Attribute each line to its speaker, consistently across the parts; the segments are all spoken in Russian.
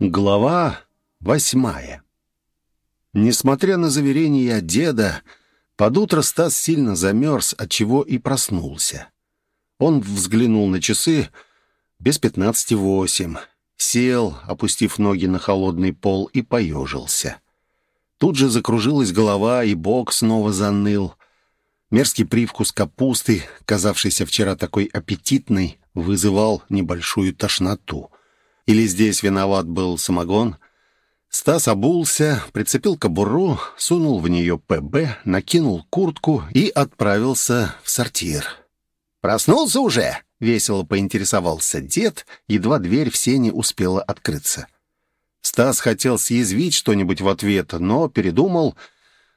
Speaker 1: Глава восьмая. Несмотря на заверения деда, под утро Стас сильно замерз, отчего и проснулся. Он взглянул на часы без пятнадцати восемь, сел, опустив ноги на холодный пол и поежился. Тут же закружилась голова, и бок снова заныл. Мерзкий привкус капусты, казавшийся вчера такой аппетитной, вызывал небольшую тошноту — или здесь виноват был самогон? Стас обулся, прицепил кобуру, сунул в нее ПБ, накинул куртку и отправился в сортир. «Проснулся уже?» — весело поинтересовался дед, едва дверь в сене успела открыться. Стас хотел съязвить что-нибудь в ответ, но передумал,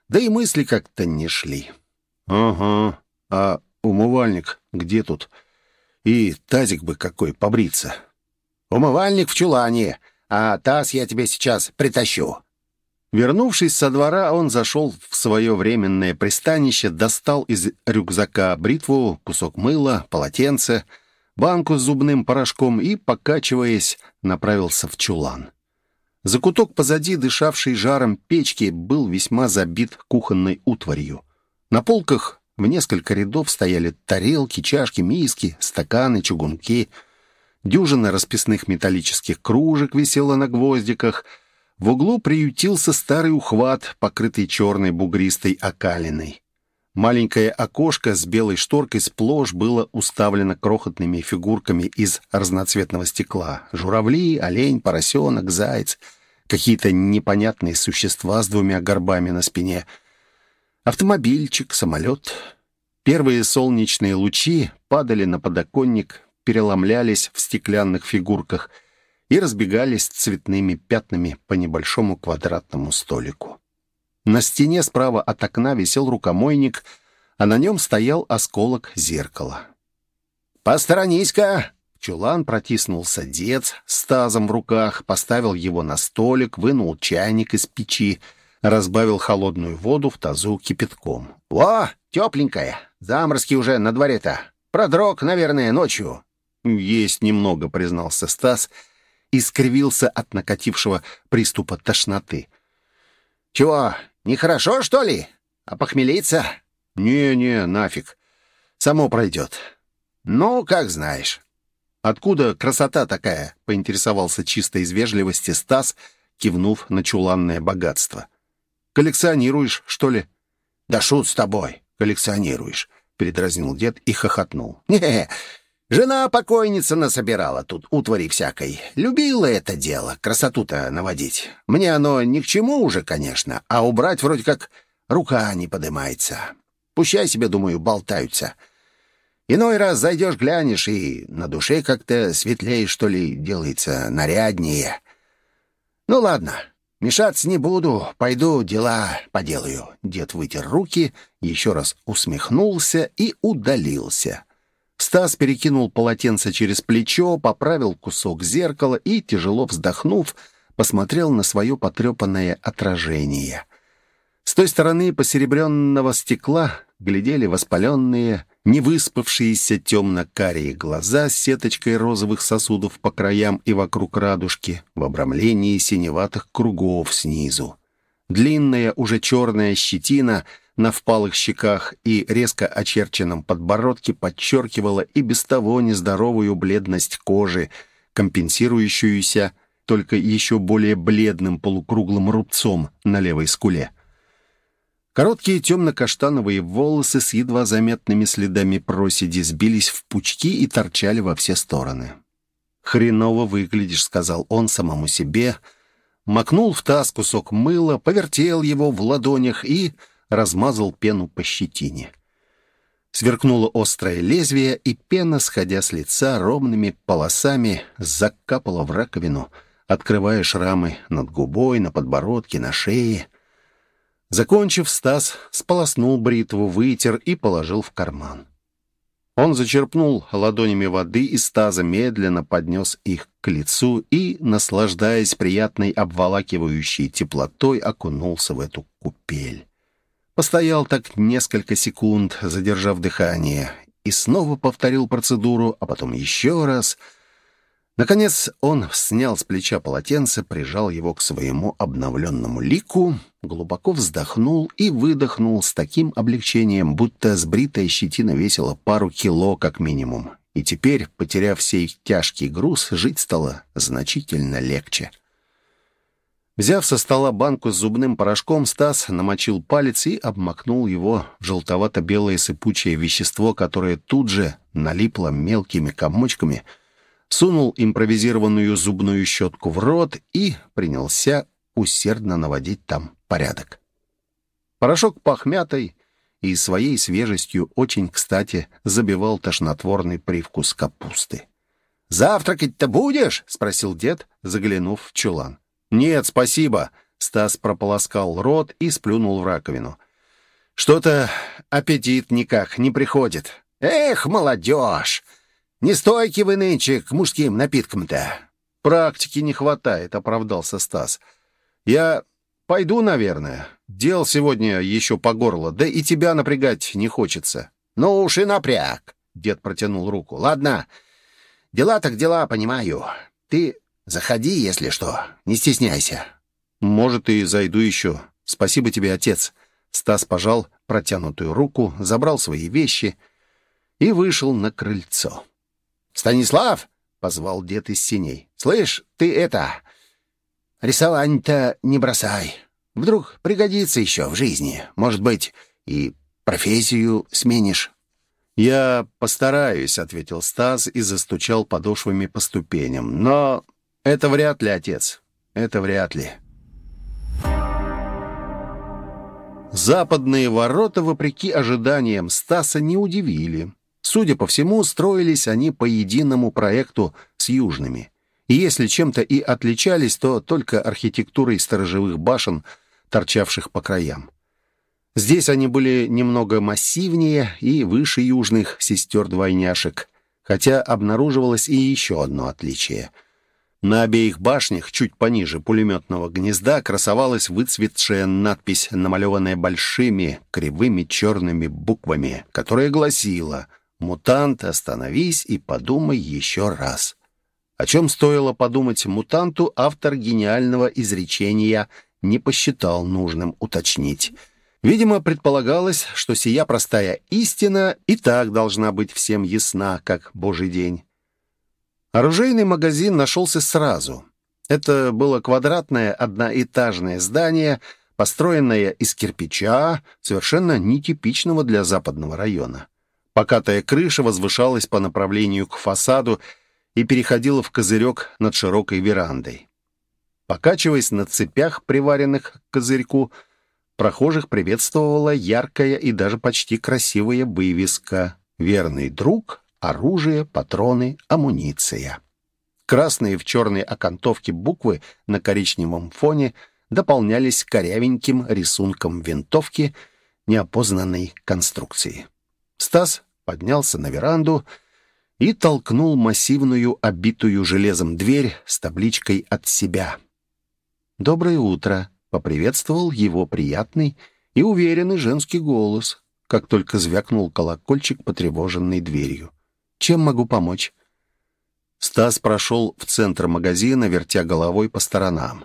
Speaker 1: да и мысли как-то не шли. «Ага, а умывальник где тут? И тазик бы какой побриться. Умывальник в чулане, а таз я тебе сейчас притащу». Вернувшись со двора, он зашел в свое временное пристанище, достал из рюкзака бритву, кусок мыла, полотенце, банку с зубным порошком и, покачиваясь, направился в чулан. Закуток позади, дышавший жаром печки, был весьма забит кухонной утварью. На полках в несколько рядов стояли тарелки, чашки, миски, стаканы, чугунки — Дюжина расписных металлических кружек висела на гвоздиках. В углу приютился старый ухват, покрытый черной бугристой окалиной. Маленькое окошко с белой шторкой сплошь было уставлено крохотными фигурками из разноцветного стекла. Журавли, олень, поросенок, заяц, какие-то непонятные существа с двумя горбами на спине. Автомобильчик, самолет. Первые солнечные лучи падали на подоконник, переломлялись в стеклянных фигурках и разбегались цветными пятнами по небольшому квадратному столику. На стене справа от окна висел рукомойник, а на нем стоял осколок зеркала. «Посторонись-ка!» чулан протиснулся дед с тазом в руках, поставил его на столик, вынул чайник из печи, разбавил холодную воду в тазу кипятком. «Во, тепленькая! Заморозки уже на дворе-то! Продрог, наверное, ночью!» «Есть немного», — признался Стас и скривился от накатившего приступа тошноты. «Чего, нехорошо, что ли? А похмелиться?» «Не-не, нафиг. Само пройдет». «Ну, как знаешь». «Откуда красота такая?» — поинтересовался чисто из вежливости Стас, кивнув на чуланное богатство. «Коллекционируешь, что ли?» «Да шут с тобой, коллекционируешь», — передразнил дед и хохотнул. «Не, Жена покойница насобирала тут утвари всякой. Любила это дело, красоту-то наводить. Мне оно ни к чему уже, конечно, а убрать вроде как рука не подымается. Пущай себе, думаю, болтаются. Иной раз зайдешь, глянешь, и на душе как-то светлее, что ли, делается, наряднее. Ну ладно, мешаться не буду, пойду дела поделаю. Дед вытер руки, еще раз усмехнулся и удалился. Стас перекинул полотенце через плечо, поправил кусок зеркала и, тяжело вздохнув, посмотрел на свое потрепанное отражение. С той стороны посеребренного стекла глядели воспаленные, невыспавшиеся темно-карие глаза с сеточкой розовых сосудов по краям и вокруг радужки в обрамлении синеватых кругов снизу. Длинная, уже черная щетина — на впалых щеках и резко очерченном подбородке подчеркивала и без того нездоровую бледность кожи, компенсирующуюся только еще более бледным полукруглым рубцом на левой скуле. Короткие темно-каштановые волосы с едва заметными следами проседи сбились в пучки и торчали во все стороны. «Хреново выглядишь», — сказал он самому себе, макнул в таз кусок мыла, повертел его в ладонях и размазал пену по щетине. Сверкнуло острое лезвие, и пена, сходя с лица ровными полосами, закапала в раковину, открывая шрамы над губой, на подбородке, на шее. Закончив, Стас сполоснул бритву, вытер и положил в карман. Он зачерпнул ладонями воды из таза, медленно поднес их к лицу и, наслаждаясь приятной обволакивающей теплотой, окунулся в эту купель. Постоял так несколько секунд, задержав дыхание, и снова повторил процедуру, а потом еще раз. Наконец он снял с плеча полотенце, прижал его к своему обновленному лику, глубоко вздохнул и выдохнул с таким облегчением, будто сбритая щетина весила пару кило как минимум. И теперь, потеряв сей тяжкий груз, жить стало значительно легче. Взяв со стола банку с зубным порошком, Стас намочил палец и обмакнул его в желтовато-белое сыпучее вещество, которое тут же налипло мелкими комочками — сунул импровизированную зубную щетку в рот и принялся усердно наводить там порядок. Порошок пах мятой и своей свежестью очень кстати забивал тошнотворный привкус капусты. «Завтракать-то будешь?» — спросил дед, заглянув в чулан. «Нет, спасибо», — Стас прополоскал рот и сплюнул в раковину. «Что-то аппетит никак не приходит». «Эх, молодежь! Не стойки вы нынче к мужским напиткам-то.
Speaker 2: Практики не хватает, оправдался Стас. Я пойду, наверное. Дел сегодня еще по горло, да и тебя напрягать не хочется.
Speaker 1: Ну уж и напряг. Дед протянул руку. Ладно, дела так дела, понимаю. Ты заходи, если что, не стесняйся.
Speaker 2: Может, и зайду еще. Спасибо тебе, отец. Стас пожал протянутую руку, забрал свои вещи и вышел на крыльцо.
Speaker 1: «Станислав!» — позвал дед из синей. «Слышь, ты это... Рисование-то не бросай. Вдруг пригодится еще в жизни. Может быть, и профессию сменишь».
Speaker 2: «Я постараюсь», — ответил Стас и застучал подошвами по ступеням. «Но это вряд ли, отец. Это вряд ли». Западные ворота, вопреки ожиданиям Стаса, не удивили. Судя по всему, строились они по единому проекту с южными. И если чем-то и отличались, то только архитектурой сторожевых башен, торчавших по краям. Здесь они были немного массивнее и выше южных сестер-двойняшек, хотя обнаруживалось и еще одно отличие. На обеих башнях, чуть пониже пулеметного гнезда, красовалась выцветшая надпись, намалеванная большими кривыми черными буквами, которая гласила — «Мутант, остановись и подумай еще раз». О чем стоило подумать мутанту, автор гениального изречения не посчитал нужным уточнить. Видимо, предполагалось, что сия простая истина и так должна быть всем ясна, как божий день. Оружейный магазин нашелся сразу. Это было квадратное одноэтажное здание, построенное из кирпича, совершенно нетипичного для западного района. Покатая крыша возвышалась по направлению к фасаду и переходила в козырек над широкой верандой. Покачиваясь на цепях, приваренных к козырьку, прохожих приветствовала яркая и даже почти красивая вывеска «Верный друг, оружие, патроны, амуниция». Красные в черной окантовке буквы на коричневом фоне дополнялись корявеньким рисунком винтовки неопознанной конструкции. Стас поднялся на веранду и толкнул массивную, обитую железом дверь с табличкой «От себя». «Доброе утро», — поприветствовал его приятный и уверенный женский голос, как только звякнул колокольчик, потревоженный дверью. «Чем могу помочь?» Стас прошел в центр магазина, вертя головой по сторонам.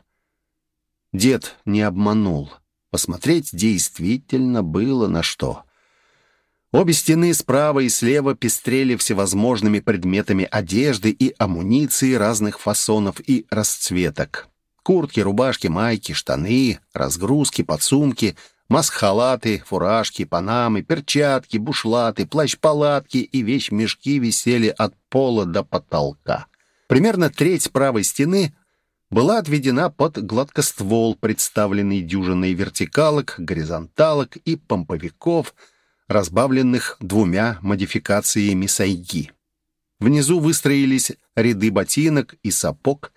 Speaker 2: Дед не обманул. Посмотреть действительно было на что. Обе стены справа и слева пестрели всевозможными предметами одежды и амуниции разных фасонов и расцветок. Куртки, рубашки, майки, штаны, разгрузки, подсумки, маск-халаты, фуражки, панамы, перчатки, бушлаты, плащ-палатки и вещмешки висели от пола до потолка. Примерно треть правой стены была отведена под гладкоствол, представленный дюжиной вертикалок, горизонталок и помповиков — разбавленных двумя модификациями сайги. Внизу выстроились ряды ботинок и сапог.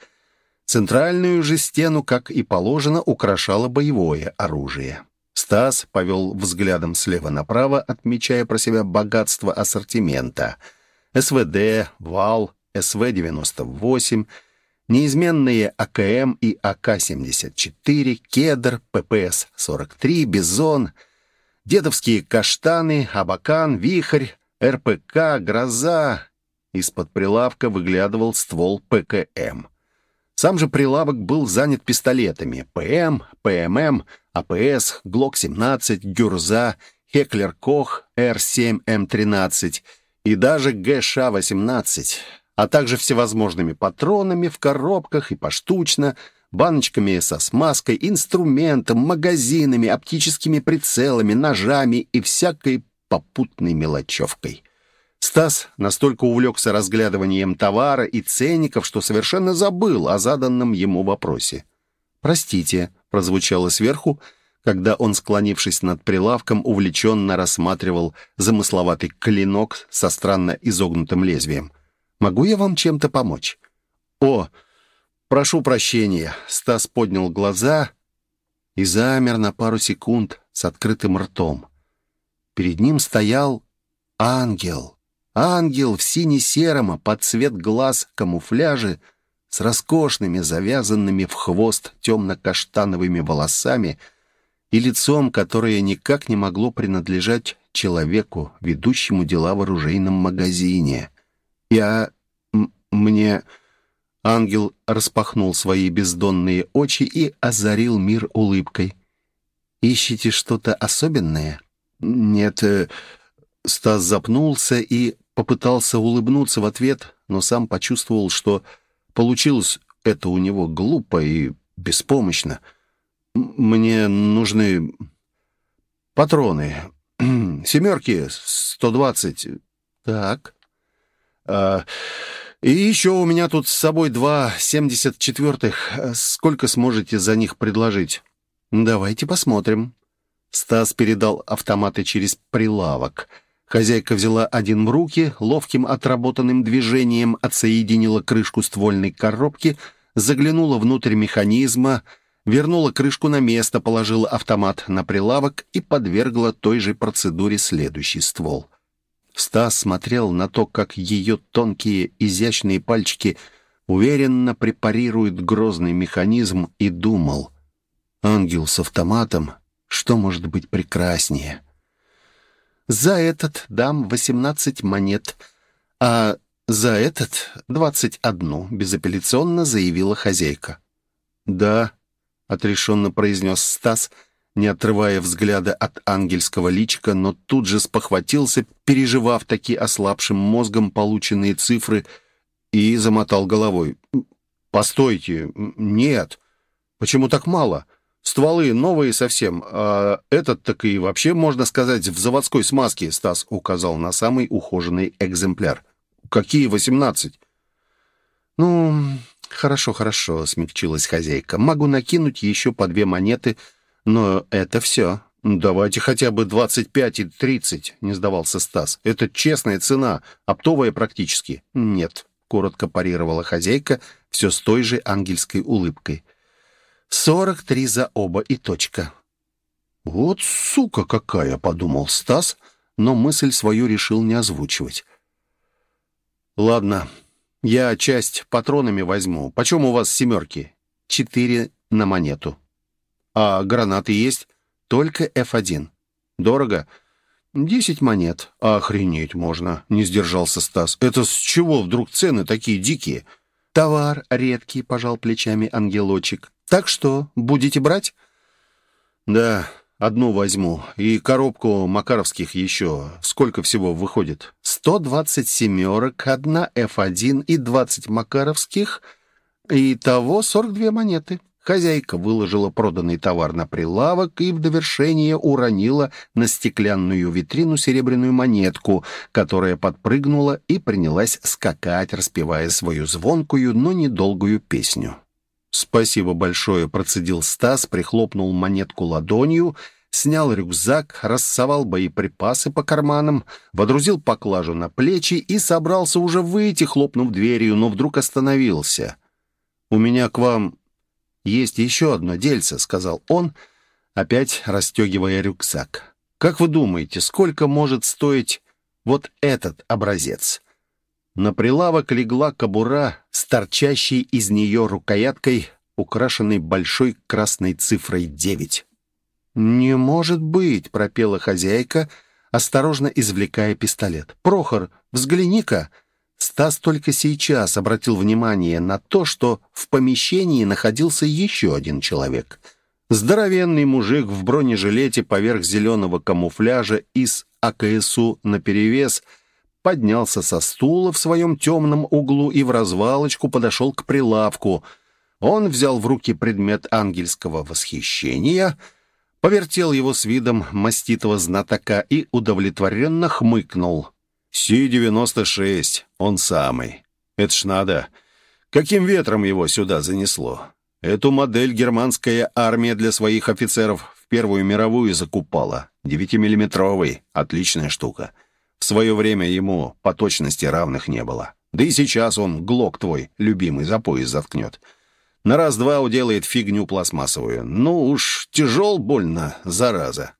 Speaker 2: Центральную же стену, как и положено, украшало боевое оружие. Стас повел взглядом слева направо, отмечая про себя богатство ассортимента. СВД, ВАЛ, СВ-98, неизменные АКМ и АК-74, Кедр, ППС-43, Бизон — Дедовские каштаны, абакан, вихрь, РПК, гроза
Speaker 1: Из-под прилавка выглядывал ствол ПКМ. Сам же прилавок был занят пистолетами ПМ, ПММ, АПС, ГЛОК-17, Гюрза, Хеклер Кох, Р-7М13 и даже ГШ-18, а также всевозможными патронами в коробках и поштучно, баночками со смазкой, инструментом, магазинами, оптическими прицелами, ножами и всякой попутной мелочевкой. Стас настолько увлекся разглядыванием товара и ценников, что совершенно забыл о заданном ему вопросе. «Простите», — прозвучало сверху, когда он, склонившись над прилавком, увлеченно рассматривал замысловатый клинок со странно изогнутым лезвием. «Могу я вам чем-то помочь?» «О, прошу прощения!» Стас поднял глаза и замер на пару секунд с открытым ртом. Перед ним стоял ангел. Ангел в сине-сером, а под цвет глаз камуфляже, с роскошными, завязанными в хвост темно-каштановыми волосами и лицом, которое никак не могло принадлежать человеку, ведущему дела в оружейном магазине. «Я... мне...» Ангел распахнул свои бездонные очи и озарил мир улыбкой. «Ищете что-то особенное?» «Нет...» э, Стас запнулся и попытался улыбнуться в ответ, но сам почувствовал, что получилось это у него глупо и беспомощно. «Мне нужны патроны. Семерки, 120. Так. А, и еще у меня тут с собой два 74-х. Сколько сможете за них предложить?» «Давайте посмотрим». Стас передал автоматы через прилавок — Хозяйка взяла один в руки, ловким отработанным движением отсоединила крышку ствольной коробки, заглянула внутрь механизма, вернула крышку на место, положила автомат на прилавок и подвергла той же процедуре следующий ствол. Стас смотрел на то, как ее тонкие изящные пальчики уверенно препарируют грозный механизм и думал, «Ангел с автоматом, что может быть прекраснее?» За этот дам восемнадцать монет, а за этот двадцать одну, безапелляционно заявила хозяйка. «Да», — отрешенно произнес Стас, не отрывая взгляда от ангельского личика, но тут же спохватился, переживав таки ослабшим мозгом полученные цифры, и замотал головой. «Постойте, нет. Почему так мало? Стволы новые совсем, а этот так и вообще, можно сказать, в заводской смазке, Стас указал на самый ухоженный экземпляр. Какие восемнадцать? Ну, хорошо, хорошо, смягчилась хозяйка. Могу накинуть еще по две монеты, но это все. «Давайте хотя бы двадцать пять и тридцать», — не сдавался Стас. «Это честная цена, оптовая практически». «Нет», — коротко парировала хозяйка, все с той же ангельской улыбкой. Сорок три за оба и точка. «Вот сука какая!» — подумал Стас, но мысль свою решил не озвучивать. «Ладно, я часть патронами возьму. Почем у вас семерки?» «Четыре на монету». «А гранаты есть?» «Только F1». «Дорого?» «Десять монет». «Охренеть можно!» — не сдержался Стас. «Это с чего вдруг цены такие дикие?» «Товар редкий», — пожал плечами ангелочек. Так что, будете брать?» «Да, одну возьму. И коробку макаровских еще. Сколько всего выходит?» «Сто двадцать семерок, одна F1 и двадцать макаровских. Итого сорок две монеты». Хозяйка выложила проданный товар на прилавок и в довершение уронила на стеклянную витрину серебряную монетку, которая подпрыгнула и принялась скакать, распевая свою звонкую, но недолгую песню. «Спасибо большое», — процедил Стас, прихлопнул монетку ладонью, снял рюкзак, рассовал боеприпасы по карманам, водрузил поклажу на плечи и собрался уже выйти, хлопнув дверью, но вдруг остановился. «У меня к вам есть еще одно дельце», — сказал он, опять расстегивая рюкзак. «Как вы думаете, сколько может стоить вот этот образец?» На прилавок легла кобура с торчащей из нее рукояткой, украшенной большой красной цифрой девять. «Не может быть!» — пропела хозяйка, осторожно извлекая пистолет. «Прохор, взгляни-ка!»
Speaker 2: Стас только сейчас обратил внимание на то, что в помещении находился еще один человек. Здоровенный мужик в бронежилете поверх зеленого камуфляжа из АКСУ наперевес поднялся со стула в своем темном углу и в развалочку подошел к прилавку. Он взял в руки предмет ангельского восхищения, повертел его с видом маститого знатока и удовлетворенно хмыкнул — Си-96, он самый. Это ж надо. Каким ветром его сюда занесло? Эту модель германская армия для своих офицеров в Первую мировую закупала. Девятимиллиметровый. Отличная штука. Свое время ему по точности равных не было. Да и сейчас он глок твой, любимый, за пояс заткнет. На раз-два уделает фигню пластмассовую. Ну уж тяжел больно, зараза.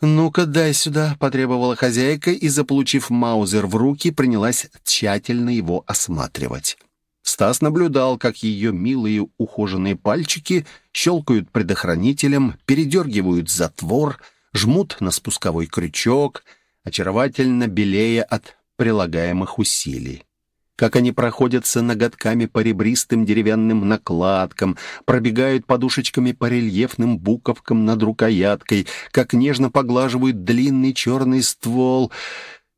Speaker 1: «Ну-ка, дай сюда», — потребовала хозяйка и, заполучив маузер в руки, принялась тщательно его осматривать. Стас наблюдал, как ее милые ухоженные пальчики щелкают предохранителем, передергивают затвор, жмут на спусковой крючок, очаровательно белея от прилагаемых усилий. Как они проходятся ноготками по ребристым деревянным накладкам, пробегают подушечками по рельефным буковкам над рукояткой, как нежно поглаживают длинный черный ствол —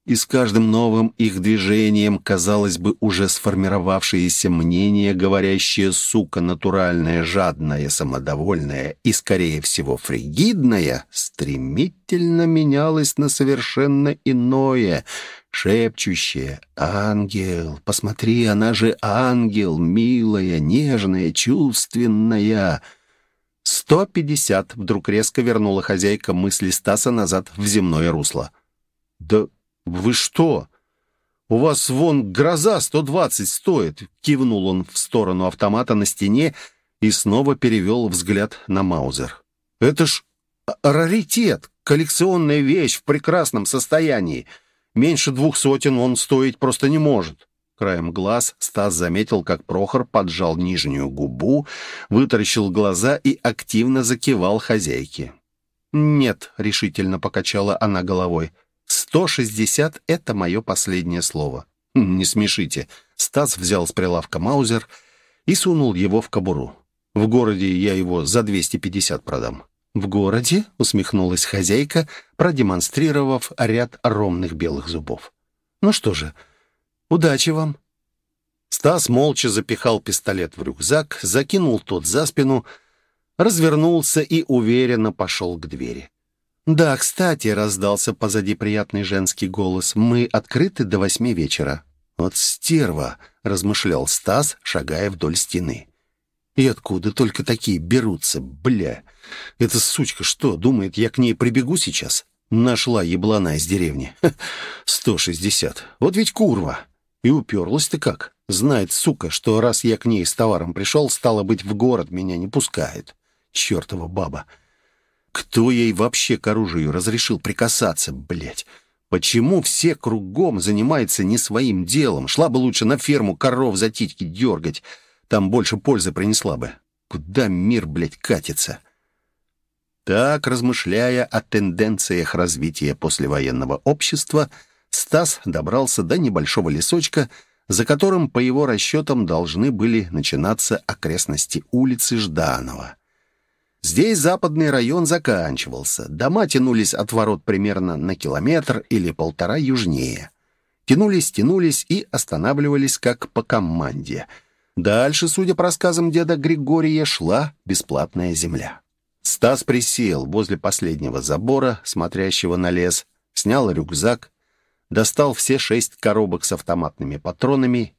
Speaker 1: и с каждым новым их движением, казалось бы, уже сформировавшееся мнение, говорящее «сука натуральная, жадная, самодовольная и, скорее всего, фригидная», стремительно менялось на совершенно иное, шепчущее «Ангел, посмотри, она же ангел, милая, нежная, чувственная». «Сто пятьдесят!» — вдруг резко вернула хозяйка мысли Стаса назад в земное русло. «Да «Вы что? У вас вон гроза 120 стоит!» Кивнул он в сторону автомата на стене и снова перевел взгляд на Маузер. «Это ж раритет, коллекционная вещь в прекрасном состоянии. Меньше двух сотен он стоить просто не может». Краем глаз Стас заметил, как Прохор поджал нижнюю губу, вытаращил глаза и активно закивал хозяйке. «Нет», — решительно покачала она головой, — Сто шестьдесят — это мое последнее слово. Хм, не смешите. Стас взял с прилавка маузер и сунул его в кобуру. В городе я его за двести пятьдесят продам. «В городе?» — усмехнулась хозяйка, продемонстрировав ряд ровных белых зубов. «Ну что же, удачи вам!» Стас молча запихал пистолет в рюкзак, закинул тот за спину, развернулся и уверенно пошел к двери. «Да, кстати», — раздался позади приятный женский голос, «мы открыты до восьми вечера». «Вот стерва», — размышлял Стас, шагая вдоль стены. «И откуда только такие берутся, бля? Эта сучка что, думает, я к ней прибегу сейчас?» Нашла еблана из деревни. Сто шестьдесят. Вот ведь курва. И уперлась-то как. Знает, сука, что раз я к ней с товаром пришел, стало быть, в город меня не пускает. Чертова баба. Кто ей вообще к оружию разрешил прикасаться, блядь? Почему все кругом занимаются не своим делом? Шла бы лучше на ферму коров за титьки дергать. Там больше пользы принесла бы. Куда мир, блядь, катится? Так, размышляя о тенденциях развития послевоенного общества, Стас добрался до небольшого лесочка, за которым, по его расчетам, должны были начинаться окрестности улицы Жданова. Здесь западный район заканчивался. Дома тянулись от ворот примерно на километр или полтора южнее. Тянулись, тянулись и останавливались как по команде. Дальше, судя по рассказам деда Григория, шла бесплатная земля. Стас присел возле последнего забора, смотрящего на лес, снял рюкзак, достал все шесть коробок с автоматными патронами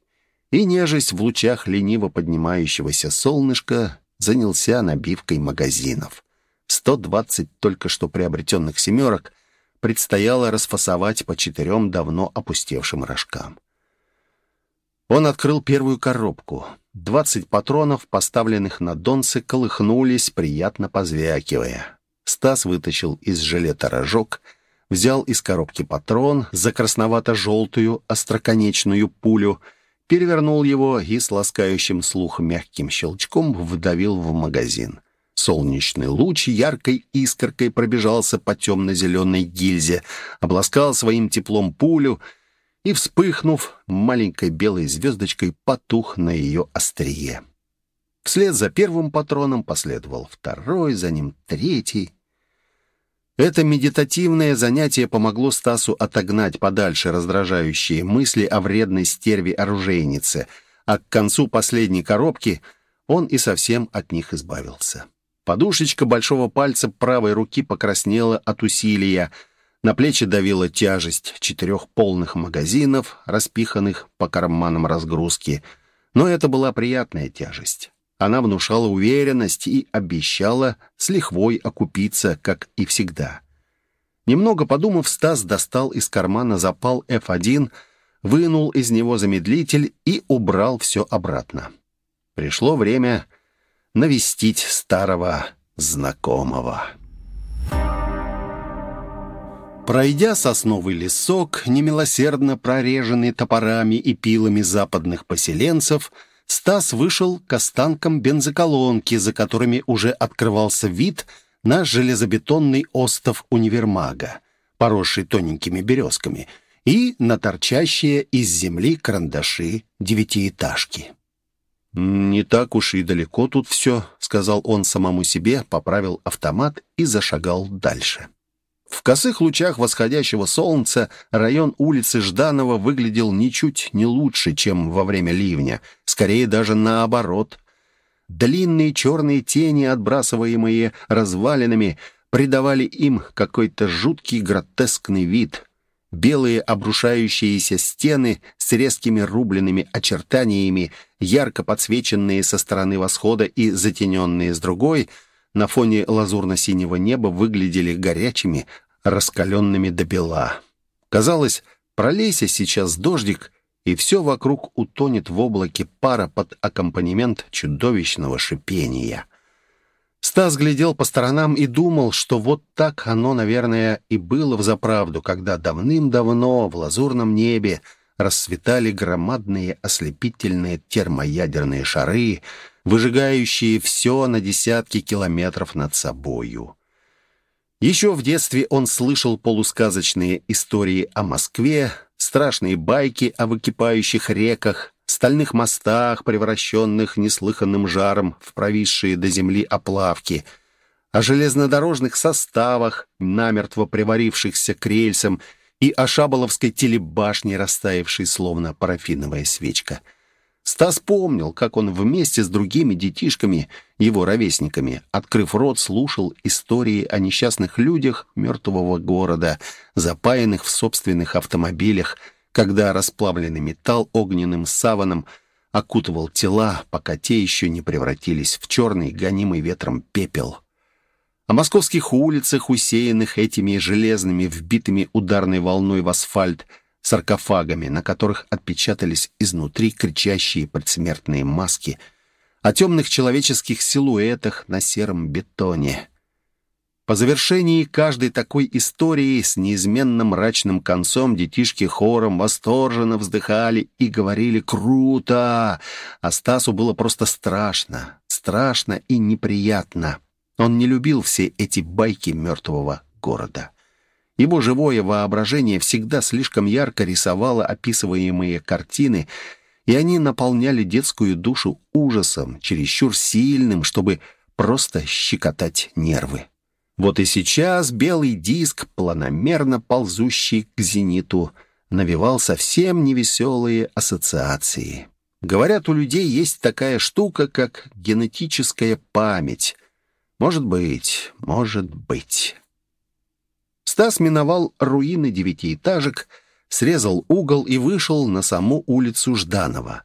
Speaker 1: и, нежесть в лучах лениво поднимающегося солнышка, занялся набивкой магазинов. 120 только что приобретенных «семерок» предстояло расфасовать по четырем давно опустевшим рожкам. Он открыл первую коробку. Двадцать патронов, поставленных на донцы, колыхнулись, приятно позвякивая. Стас вытащил из жилета рожок, взял из коробки патрон за красновато-желтую остроконечную пулю — перевернул его и с ласкающим слух мягким щелчком вдавил в магазин. Солнечный луч яркой искоркой пробежался по темно-зеленой гильзе, обласкал своим теплом пулю и, вспыхнув, маленькой белой звездочкой потух на ее острие. Вслед за первым патроном последовал второй, за ним третий. Это медитативное занятие помогло Стасу отогнать подальше раздражающие мысли о вредной стерве оружейнице, а к концу последней коробки он и совсем от них избавился. Подушечка большого пальца правой руки покраснела от усилия, на плечи давила тяжесть четырех полных магазинов, распиханных по карманам разгрузки. Но это была приятная тяжесть. Она внушала уверенность и обещала с лихвой окупиться, как и всегда. Немного подумав, Стас достал из кармана запал F1, вынул из него замедлитель и убрал все обратно. Пришло время навестить старого знакомого. Пройдя сосновый лесок, немилосердно прореженный топорами и пилами западных поселенцев, Стас вышел к останкам бензоколонки, за которыми уже открывался вид на железобетонный остов универмага, поросший тоненькими березками, и на торчащие из земли карандаши девятиэтажки. «Не так уж и далеко тут все», — сказал он самому себе, поправил автомат и зашагал дальше. В косых лучах восходящего солнца район улицы Жданова выглядел ничуть не лучше, чем во время ливня, скорее даже наоборот. Длинные черные тени, отбрасываемые развалинами, придавали им какой-то жуткий гротескный вид. Белые обрушающиеся стены с резкими рубленными очертаниями, ярко подсвеченные со стороны восхода и затененные с другой — на фоне лазурно-синего неба выглядели горячими, раскаленными до бела. Казалось, пролейся сейчас дождик, и все вокруг утонет в облаке пара под аккомпанемент чудовищного шипения. Стас глядел по сторонам и думал, что вот так оно, наверное, и было взаправду, когда давным-давно в лазурном небе расцветали громадные ослепительные термоядерные шары, выжигающие все на десятки километров над собою. Еще в детстве он слышал полусказочные истории о Москве, страшные байки о выкипающих реках, стальных мостах, превращенных неслыханным жаром в провисшие до земли оплавки, о железнодорожных составах, намертво приварившихся к рельсам, и о шаболовской телебашне, растаявшей словно парафиновая свечка — Стас помнил, как он вместе с другими детишками, его ровесниками, открыв рот, слушал истории о несчастных людях мертвого города, запаянных в собственных автомобилях, когда расплавленный металл огненным саваном окутывал тела, пока те еще не превратились в черный, гонимый ветром пепел. О московских улицах, усеянных этими железными, вбитыми ударной волной в асфальт, саркофагами, на которых отпечатались изнутри кричащие предсмертные маски, о темных человеческих силуэтах на сером бетоне. По завершении каждой такой истории с неизменно мрачным концом детишки хором восторженно вздыхали и говорили «Круто!», а Стасу было просто страшно, страшно и неприятно. Он не любил все эти байки мертвого города. Его живое воображение всегда слишком ярко рисовало описываемые картины, и они наполняли детскую душу ужасом, чересчур сильным, чтобы просто щекотать нервы. Вот и сейчас белый диск, планомерно ползущий к зениту, навевал совсем невеселые ассоциации. Говорят, у людей есть такая штука, как генетическая память. Может быть, может быть. Стас миновал руины девятиэтажек, срезал угол и вышел на саму улицу Жданова.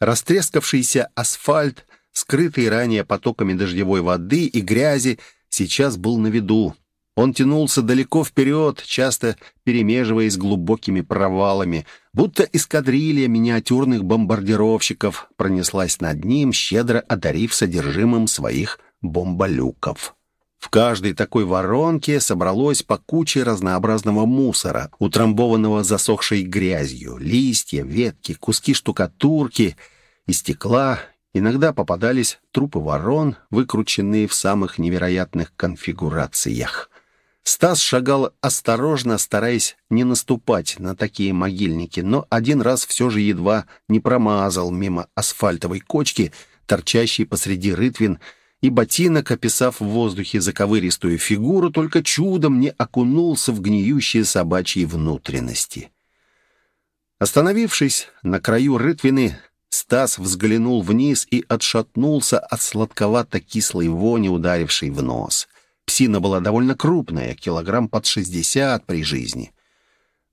Speaker 1: Растрескавшийся асфальт, скрытый ранее потоками дождевой воды и грязи, сейчас был на виду. Он тянулся далеко вперед, часто перемеживаясь глубокими провалами, будто эскадрилья миниатюрных бомбардировщиков пронеслась над ним, щедро одарив содержимым своих бомболюков. В каждой такой воронке собралось по куче разнообразного мусора, утрамбованного засохшей грязью, листья, ветки, куски штукатурки и стекла. Иногда попадались трупы ворон, выкрученные в самых невероятных конфигурациях.
Speaker 2: Стас шагал осторожно, стараясь не наступать на такие могильники, но один раз все же едва не промазал мимо асфальтовой кочки, торчащей посреди рытвин, и ботинок, описав в воздухе заковыристую фигуру, только чудом не окунулся в гниющие собачьи внутренности. Остановившись на краю рытвины, Стас взглянул вниз и отшатнулся от сладковато-кислой вони, ударившей в нос. Псина была довольно крупная, килограмм под шестьдесят при жизни.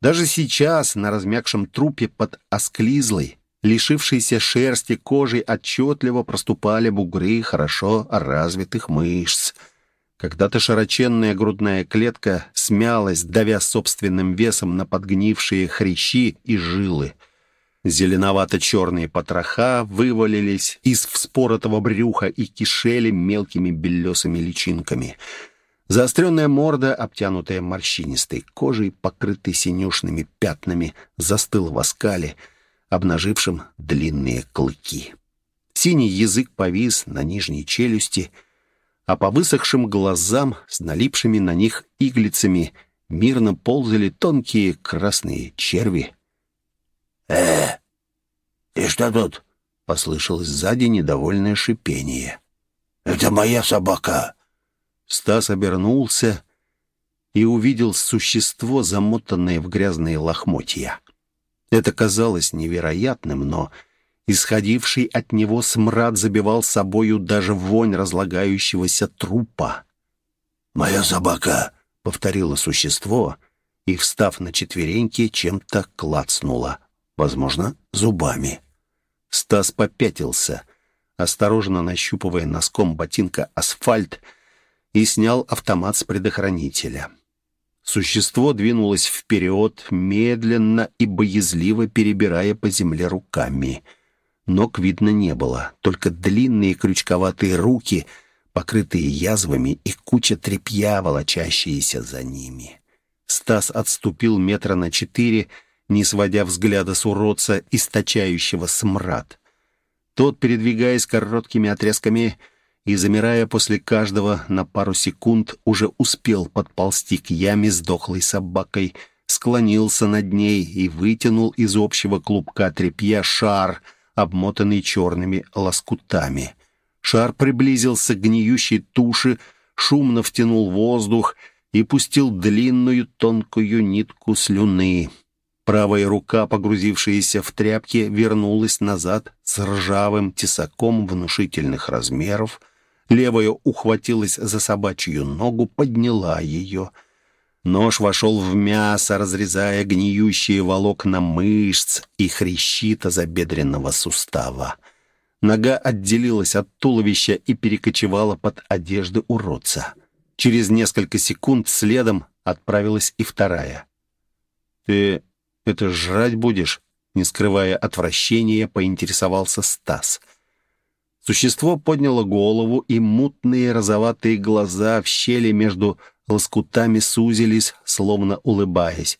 Speaker 2: Даже сейчас на размягшем трупе под осклизлой, лишившейся шерсти кожей, отчетливо проступали бугры хорошо развитых мышц. Когда-то широченная грудная клетка смялась, давя собственным весом на подгнившие хрящи и жилы — Зеленовато-черные потроха вывалились из вспоротого брюха и кишели мелкими белесыми личинками. Заостренная морда, обтянутая морщинистой кожей, покрытой синюшными пятнами, застыла в оскале, обнажившем длинные клыки. Синий язык повис на нижней челюсти, а по высохшим глазам с налипшими на них иглицами мирно ползали тонкие красные черви —
Speaker 3: «Э, и что тут?» — послышалось сзади недовольное шипение. «Это моя собака!»
Speaker 2: Стас обернулся и увидел существо, замотанное в грязные лохмотья. Это казалось невероятным, но исходивший от него смрад забивал собою даже вонь разлагающегося трупа.
Speaker 3: «Моя собака!»
Speaker 2: — повторило существо и, встав на четвереньки, чем-то клацнуло возможно, зубами. Стас попятился, осторожно нащупывая носком ботинка асфальт, и снял автомат с предохранителя. Существо двинулось вперед, медленно и боязливо перебирая по земле руками. Ног видно не было, только длинные крючковатые руки, покрытые язвами, и куча тряпья, волочащиеся за ними. Стас отступил метра на четыре не сводя взгляда с уродца, источающего смрад. Тот, передвигаясь короткими отрезками и замирая после каждого на пару секунд, уже успел подползти к яме с дохлой собакой, склонился над ней и вытянул из общего клубка тряпья шар, обмотанный черными лоскутами. Шар приблизился к гниющей туше, шумно втянул воздух и пустил длинную тонкую нитку слюны. Правая рука, погрузившаяся в тряпки, вернулась назад с ржавым тесаком внушительных размеров. Левая ухватилась за собачью ногу, подняла ее. Нож вошел в мясо, разрезая гниющие волокна мышц и хрящи тазобедренного сустава. Нога отделилась от туловища и перекочевала под одежды уродца. Через несколько секунд следом отправилась и вторая. «Ты это жрать будешь?» Не скрывая отвращения, поинтересовался Стас. Существо подняло голову, и мутные розоватые глаза в щели между лоскутами сузились, словно улыбаясь.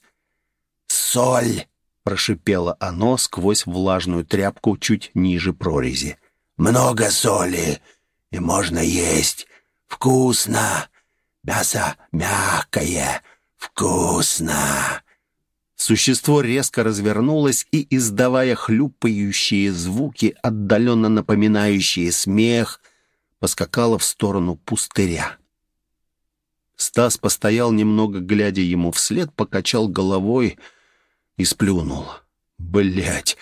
Speaker 3: «Соль!» — прошипело оно сквозь влажную тряпку чуть ниже прорези. «Много соли, и можно есть. Вкусно! Мясо мягкое, вкусно!»
Speaker 2: Существо резко развернулось и, издавая хлюпающие звуки, отдаленно напоминающие смех, поскакало в сторону пустыря. Стас постоял немного, глядя ему вслед, покачал головой и сплюнул. Блять!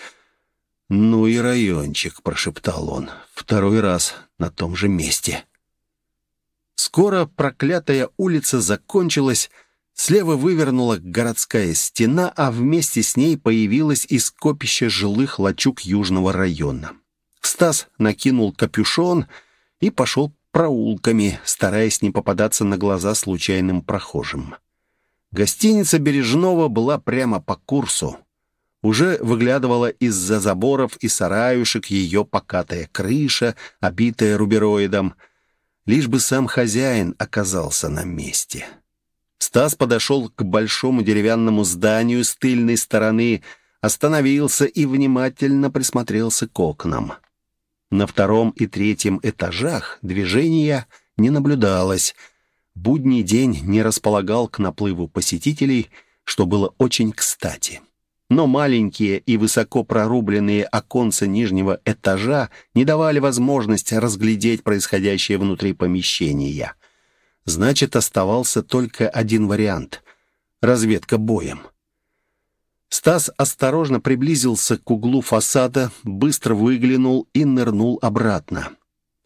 Speaker 2: Ну и райончик!» — прошептал он. «Второй раз на том же месте». Скоро проклятая улица закончилась, Слева вывернула городская стена, а вместе с ней появилось и скопище жилых лачуг южного района. Стас накинул капюшон и пошел проулками, стараясь не попадаться на глаза случайным прохожим. Гостиница Бережного была прямо по курсу. Уже выглядывала из-за заборов и сараюшек ее покатая крыша, обитая рубероидом. Лишь бы сам хозяин оказался на месте. Стас подошел к большому деревянному зданию с тыльной стороны, остановился и внимательно присмотрелся к окнам. На втором и третьем этажах движения не наблюдалось. Будний день не располагал к наплыву посетителей, что было очень кстати. Но маленькие и высоко прорубленные оконца нижнего этажа не давали возможности разглядеть происходящее внутри помещения. Значит, оставался только один вариант — разведка боем. Стас осторожно приблизился к углу фасада, быстро выглянул и нырнул обратно.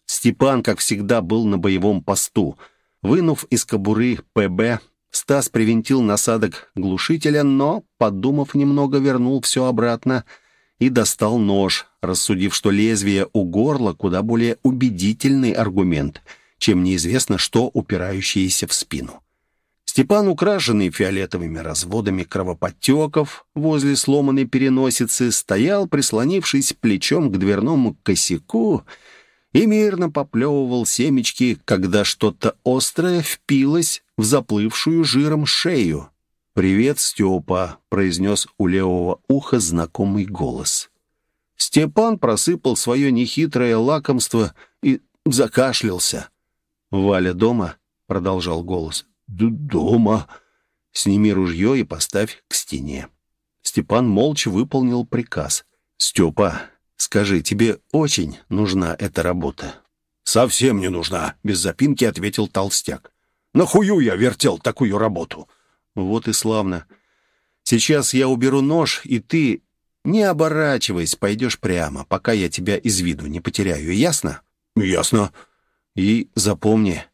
Speaker 2: Степан, как всегда, был на боевом посту. Вынув из кобуры ПБ, Стас привинтил насадок глушителя, но, подумав немного, вернул все обратно и достал нож, рассудив, что лезвие у горла куда более убедительный аргумент, чем неизвестно что упирающееся в спину. Степан, украшенный фиолетовыми разводами кровоподтеков возле сломанной переносицы, стоял, прислонившись плечом к дверному косяку и мирно поплевывал семечки, когда что-то острое впилось в заплывшую жиром шею. «Привет, Степа», — произнес у левого уха знакомый голос. Степан просыпал свое нехитрое лакомство и закашлялся. «Валя дома?» — продолжал голос.
Speaker 3: «Дома».
Speaker 2: «Сними ружье и поставь к стене». Степан молча выполнил приказ. «Степа, скажи, тебе очень нужна эта работа?»
Speaker 3: «Совсем не нужна», — без запинки ответил толстяк. «Нахую я вертел такую работу?»
Speaker 2: «Вот и славно. Сейчас я уберу нож, и ты, не оборачиваясь, пойдешь прямо, пока я тебя из виду не потеряю. Ясно?»
Speaker 3: «Ясно».
Speaker 2: «И запомни,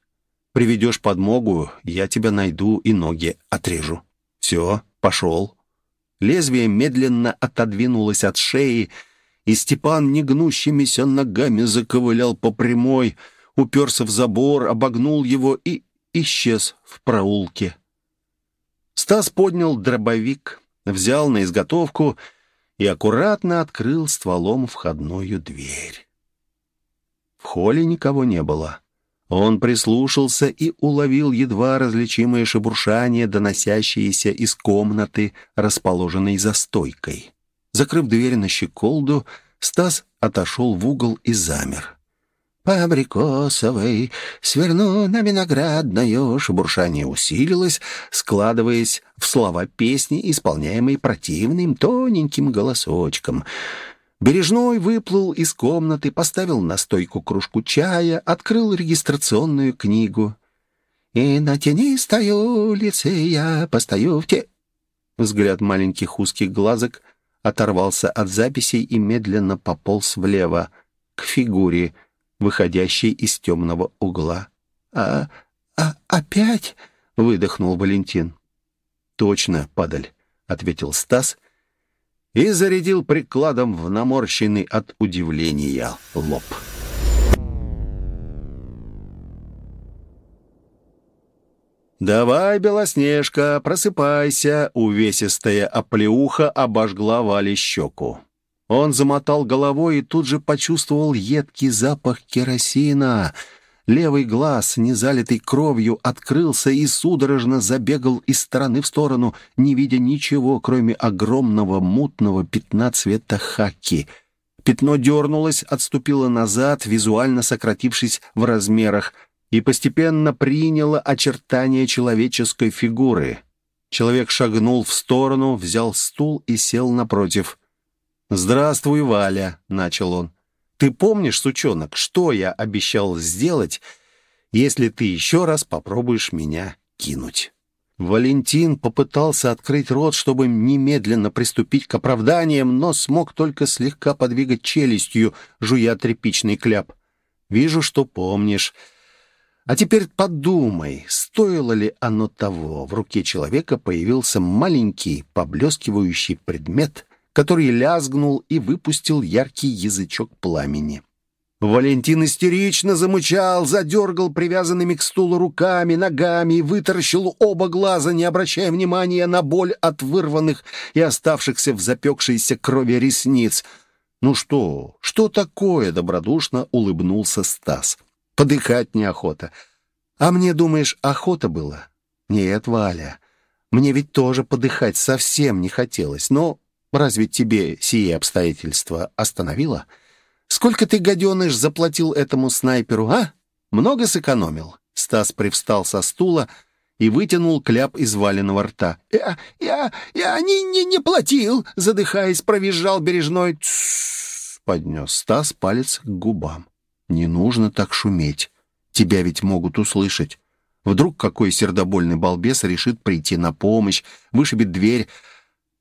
Speaker 2: Приведешь подмогу, я тебя найду и ноги отрежу. Все, пошел». Лезвие медленно отодвинулось от шеи, и Степан негнущимися ногами заковылял по прямой, уперся в забор, обогнул его и исчез в проулке. Стас поднял дробовик, взял на изготовку и аккуратно открыл стволом входную дверь. В холле никого не было. Он прислушался и уловил едва различимое шебуршание, доносящееся из комнаты, расположенной за стойкой. Закрыв дверь на щеколду, Стас отошел в угол и замер. «По абрикосовой сверну на виноградную». Шебуршание усилилось, складываясь в слова песни, исполняемой противным тоненьким голосочком — Бережной выплыл из комнаты, поставил на стойку кружку чая, открыл регистрационную книгу. «И на тенистой улице я постою в те...» Взгляд маленьких узких глазок оторвался от записей и медленно пополз влево, к фигуре, выходящей из темного угла. «А... а... опять?» — выдохнул Валентин. «Точно, падаль», — ответил Стас и зарядил прикладом в наморщенный от удивления лоб. «Давай, Белоснежка, просыпайся!» Увесистая оплеуха обожгла Вале щеку. Он замотал головой и тут же почувствовал едкий запах керосина — Левый глаз, не залитый кровью, открылся и судорожно забегал из стороны в сторону, не видя ничего, кроме огромного мутного пятна цвета хаки. Пятно дернулось, отступило назад, визуально сократившись в размерах, и постепенно приняло очертания человеческой фигуры. Человек шагнул в сторону, взял стул и сел напротив. «Здравствуй, Валя», — начал он. Ты помнишь, сучонок, что я обещал сделать, если ты еще раз попробуешь меня кинуть?» Валентин попытался открыть рот, чтобы немедленно приступить к оправданиям, но смог только слегка подвигать челюстью, жуя тряпичный кляп. «Вижу, что помнишь. А теперь подумай, стоило ли оно того?» В руке человека появился маленький, поблескивающий предмет, который лязгнул и выпустил яркий язычок пламени. Валентин истерично замычал, задергал привязанными к стулу руками, ногами и вытаращил оба глаза, не обращая внимания на боль от вырванных и оставшихся в запекшейся крови ресниц. «Ну что? Что такое?» — добродушно улыбнулся Стас. «Подыхать неохота. А мне, думаешь, охота была?» «Нет, Валя, мне ведь тоже подыхать совсем не хотелось, но Разве тебе сие обстоятельства остановило? Сколько ты, гаденыш, заплатил этому снайперу, а? Много сэкономил? Стас привстал со стула и вытянул кляп из валенного рта.
Speaker 1: «Я, я, я не, не, не платил!» — задыхаясь, провизжал Бережной. «Тссс!»
Speaker 2: — поднес Стас палец к губам. «Не нужно так шуметь. Тебя ведь могут услышать. Вдруг какой сердобольный балбес решит прийти на помощь, вышибет дверь,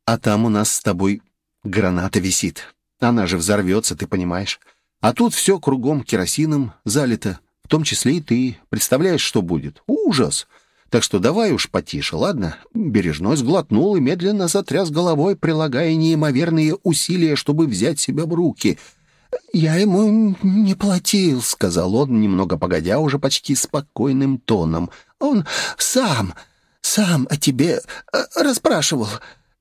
Speaker 2: а там у нас с тобой граната висит. Она же взорвется, ты понимаешь. А тут все кругом керосином залито, в том числе и ты. Представляешь, что будет? Ужас! Так что давай уж потише, ладно?» Бережной сглотнул и медленно затряс головой, прилагая неимоверные усилия, чтобы взять себя в руки.
Speaker 1: «Я ему не платил», —
Speaker 2: сказал он, немного погодя, уже почти спокойным тоном.
Speaker 1: «Он сам, сам о тебе э, расспрашивал.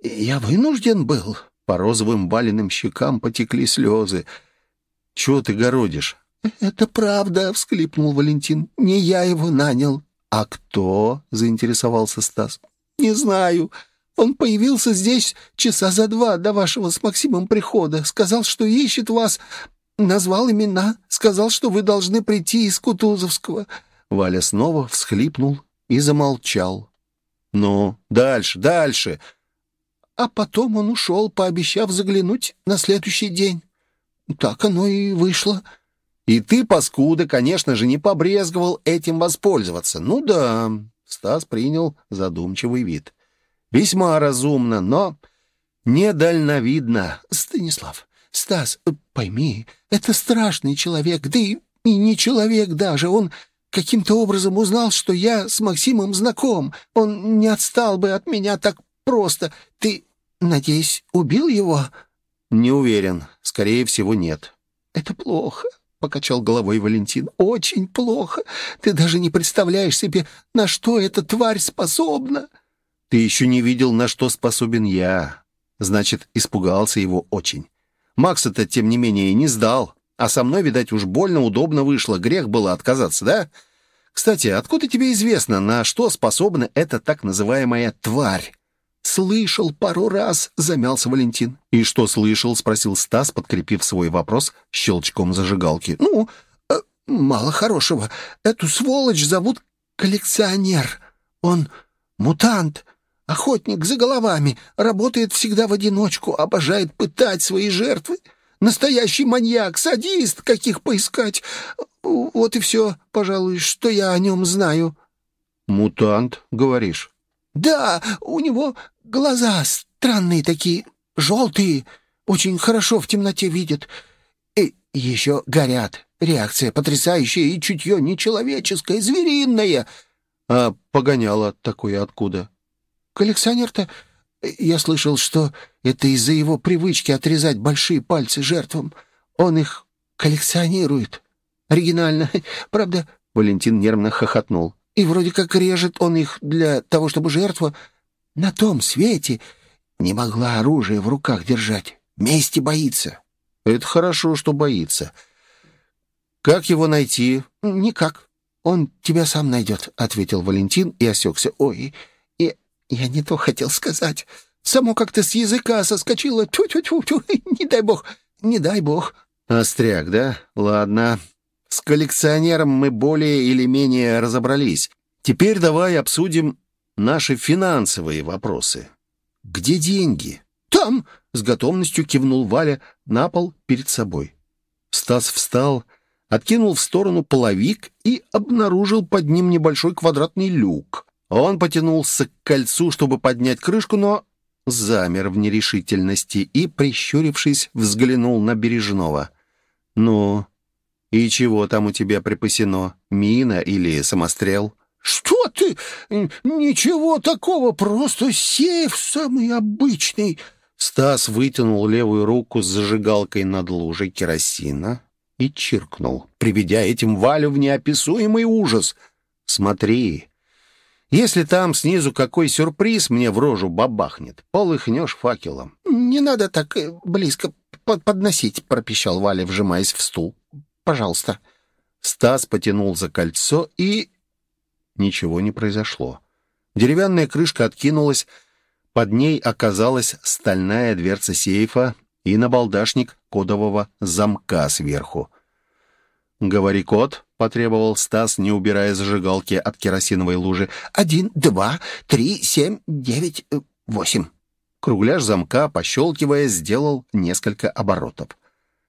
Speaker 1: Я вынужден был».
Speaker 2: По розовым балиным щекам потекли слезы. «Чего ты городишь?»
Speaker 1: «Это правда», — всхлипнул Валентин. «Не я его нанял».
Speaker 2: «А кто?» — заинтересовался Стас.
Speaker 1: «Не знаю. Он появился здесь часа за два до вашего с Максимом прихода. Сказал, что ищет вас. Назвал имена. Сказал, что вы должны прийти из Кутузовского».
Speaker 2: Валя снова всхлипнул и замолчал. «Ну, дальше, дальше!»
Speaker 1: А потом он ушел, пообещав заглянуть на следующий день. Так оно и вышло.
Speaker 2: И ты, паскуда, конечно же, не побрезговал этим воспользоваться. Ну да, Стас принял задумчивый вид. Весьма разумно, но недальновидно.
Speaker 1: Станислав, Стас, пойми, это страшный человек, да и, и не человек даже. Он каким-то образом узнал, что я с Максимом знаком. Он не отстал бы от меня так просто. Ты, надеюсь, убил его?»
Speaker 2: «Не уверен. Скорее всего, нет».
Speaker 1: «Это плохо», — покачал головой Валентин. «Очень плохо. Ты даже не представляешь себе, на что эта тварь способна».
Speaker 2: «Ты еще не видел, на что способен я. Значит, испугался его очень. Макса-то, тем не менее, не сдал. А со мной, видать, уж больно удобно вышло. Грех было отказаться, да? Кстати, откуда тебе известно, на что способна эта так называемая тварь?»
Speaker 1: «Слышал пару раз», — замялся Валентин.
Speaker 2: «И что слышал?» — спросил Стас, подкрепив свой вопрос щелчком зажигалки.
Speaker 1: «Ну, э, мало хорошего. Эту сволочь зовут коллекционер. Он мутант, охотник за головами, работает всегда в одиночку, обожает пытать свои жертвы. Настоящий маньяк, садист, каких поискать. Вот и все, пожалуй, что я о нем знаю».
Speaker 2: «Мутант, говоришь?»
Speaker 1: «Да, у него глаза странные такие, желтые, очень хорошо в темноте видят. И еще горят. Реакция потрясающая и чутье нечеловеческое, звериное».
Speaker 2: «А погоняло такое откуда?»
Speaker 1: «Коллекционер-то, я слышал, что это из-за его привычки отрезать большие пальцы жертвам. Он их коллекционирует. Оригинально. Правда?»
Speaker 2: Валентин нервно хохотнул.
Speaker 1: И вроде как режет он их для того, чтобы жертва на том свете не могла оружие в руках держать. Мести боится.
Speaker 2: Это хорошо, что боится. Как его найти?
Speaker 1: Никак. Он тебя сам найдет, ответил Валентин и осекся. Ой, я, я не то хотел сказать. Само как-то с языка соскочило. Тю-тю-тю-тю. Не дай бог, не дай бог.
Speaker 2: Остряк, да? Ладно. С коллекционером мы более или менее разобрались. Теперь давай обсудим наши финансовые вопросы. Где деньги?
Speaker 1: Там,
Speaker 2: с готовностью кивнул Валя на пол перед собой. Стас встал, откинул в сторону половик и обнаружил под ним небольшой квадратный люк. Он потянулся к кольцу, чтобы поднять крышку, но замер в нерешительности и, прищурившись, взглянул на Бережного. «Ну, «И чего там у тебя припасено? Мина или самострел?»
Speaker 1: «Что ты? Ничего такого, просто сейф самый обычный».
Speaker 2: Стас вытянул левую руку с зажигалкой над лужей керосина и чиркнул, приведя этим Валю в неописуемый ужас. «Смотри, если там снизу какой сюрприз мне в рожу бабахнет, полыхнешь факелом».
Speaker 1: «Не надо так э, близко подносить», — пропищал Валя, вжимаясь в стул пожалуйста».
Speaker 2: Стас потянул за кольцо, и... Ничего не произошло. Деревянная крышка откинулась, под ней оказалась стальная дверца сейфа и набалдашник кодового замка сверху. «Говори код», — потребовал Стас, не убирая зажигалки от керосиновой лужи.
Speaker 3: «Один, два, три, семь, девять, э, восемь».
Speaker 2: Кругляш замка, пощелкивая, сделал несколько оборотов.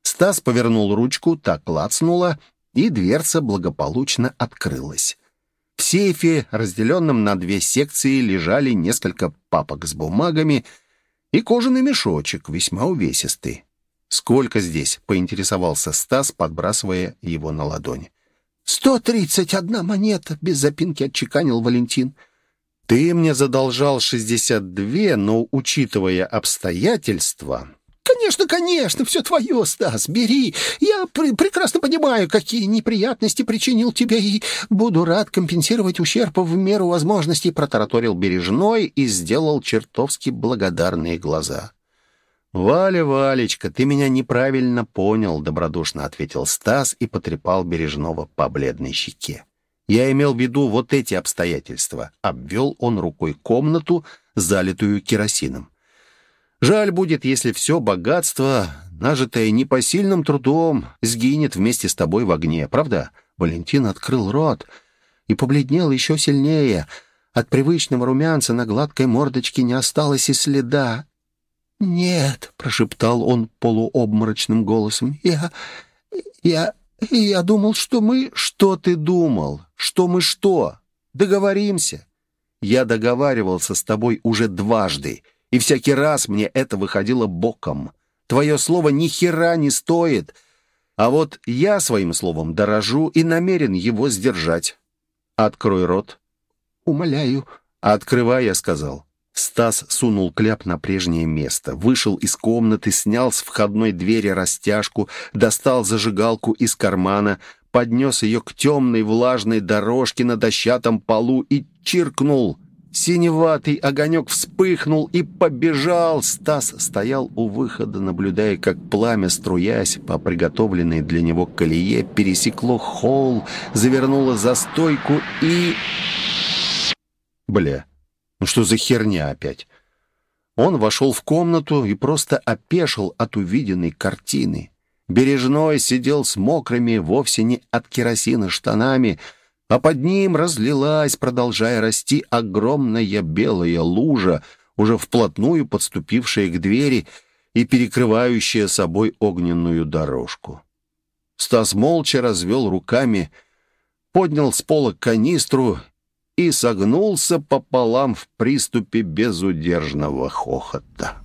Speaker 2: Стас повернул ручку, так клацнула, и дверца благополучно открылась. В сейфе, разделенном на две секции, лежали несколько папок с бумагами и кожаный мешочек, весьма увесистый. «Сколько здесь?» — поинтересовался Стас, подбрасывая его на ладони.
Speaker 3: «Сто тридцать одна монета!» — без запинки отчеканил Валентин.
Speaker 2: «Ты мне задолжал шестьдесят две, но, учитывая обстоятельства...»
Speaker 3: «Конечно, конечно, все твое, Стас, бери. Я пр прекрасно понимаю, какие неприятности причинил тебе, и буду рад компенсировать ущерб в меру возможностей», протараторил Бережной и сделал чертовски благодарные глаза.
Speaker 2: «Валя, Валечка, ты меня неправильно понял», — добродушно ответил Стас и потрепал Бережного по бледной щеке. «Я имел в виду вот эти обстоятельства», — обвел он рукой комнату, залитую керосином. «Жаль будет, если все богатство, нажитое непосильным трудом, сгинет вместе с тобой в огне, правда?»
Speaker 3: Валентин открыл рот и побледнел еще сильнее. От привычного румянца на гладкой мордочке не осталось и следа. «Нет», — прошептал он полуобморочным голосом, — «я... я... я думал, что мы...»
Speaker 2: «Что ты думал? Что мы что? Договоримся?» «Я договаривался с тобой уже дважды, и всякий раз мне это выходило боком. Твое слово ни хера не стоит, а вот я своим словом дорожу и намерен его сдержать. Открой рот».
Speaker 3: «Умоляю».
Speaker 2: «Открывай», — я сказал. Стас сунул кляп на прежнее место, вышел из комнаты, снял с входной двери растяжку, достал зажигалку из кармана, поднес ее к темной влажной дорожке на дощатом полу и чиркнул. Синеватый огонек вспыхнул и побежал. Стас стоял у выхода, наблюдая, как пламя, струясь по приготовленной для него колее, пересекло холл, завернуло за стойку и... Бля, ну что за херня опять? Он вошел в комнату и просто опешил от увиденной картины. Бережной сидел с мокрыми, вовсе не от керосина штанами, а под ним разлилась, продолжая расти, огромная белая лужа, уже вплотную подступившая к двери и перекрывающая собой огненную дорожку. Стас молча развел руками, поднял с пола канистру и согнулся пополам в приступе безудержного хохота.